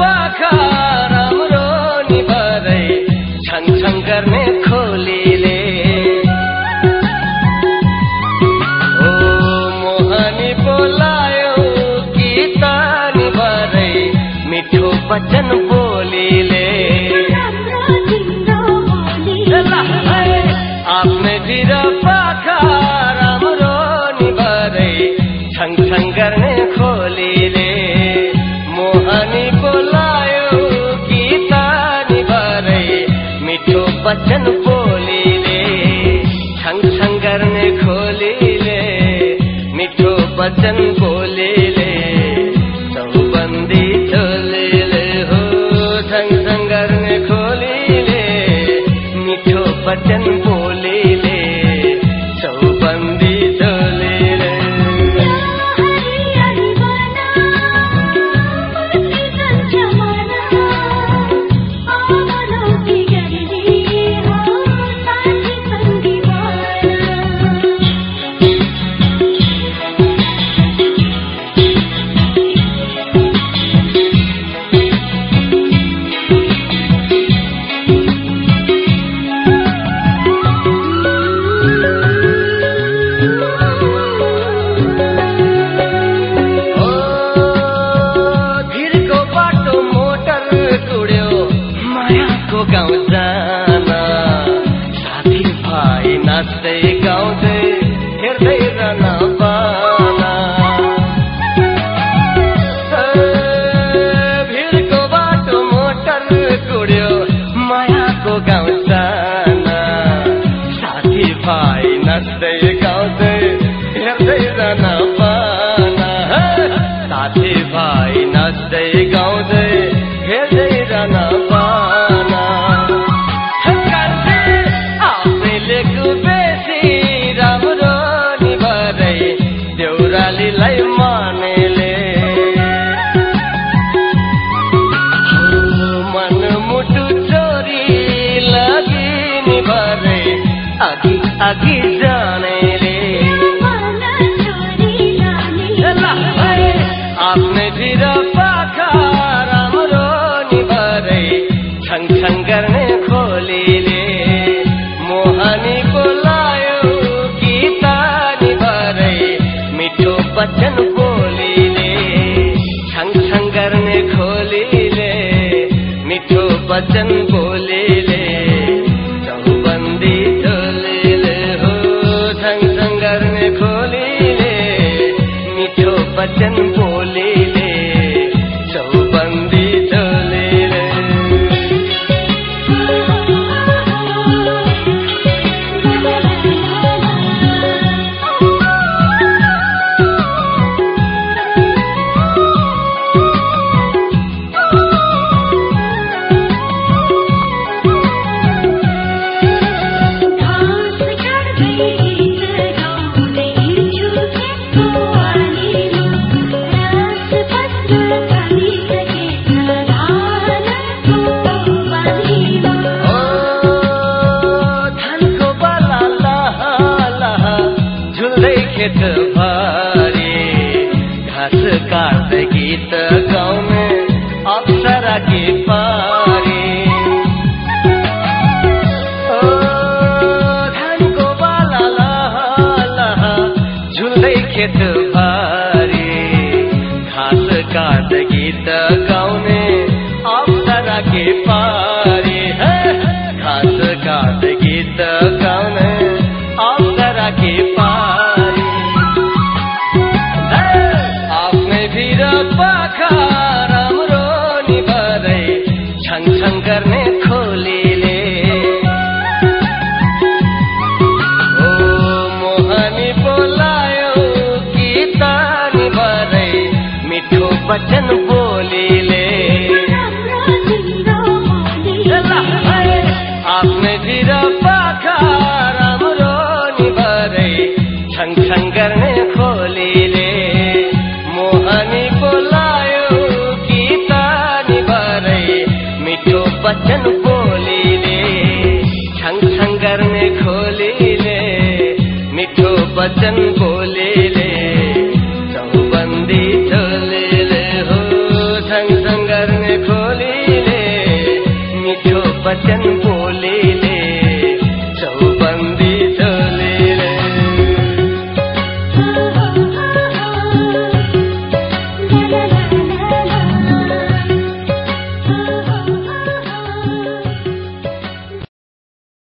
पाखा राम्रो निभरै छङ छङ गर्ने खोलीले। ओ मोहनी बोलायो गीत निभरै मिठो वचन वचन बोलीले छङ छङ गर्ने खोलीले मिठो वचन बोलीले चौबन्दी चोलीले हो छङ छङ गर्ने खोलीले मिठो वचन वचन बोलीले चौबन्दी चोलीले हो छङ छङ गर्ने खोलीले मिठो वचन बोलीले to do. वचन बोलीले आफ्नै तिर पाखा राम्रो निभरै छङ छङ गर्ने खोलीले मोहनी बोलायो गीत निभरै मिठो वचन बोलीले छङ छङ गर्ने खोलीले मिठो वचन बोलीले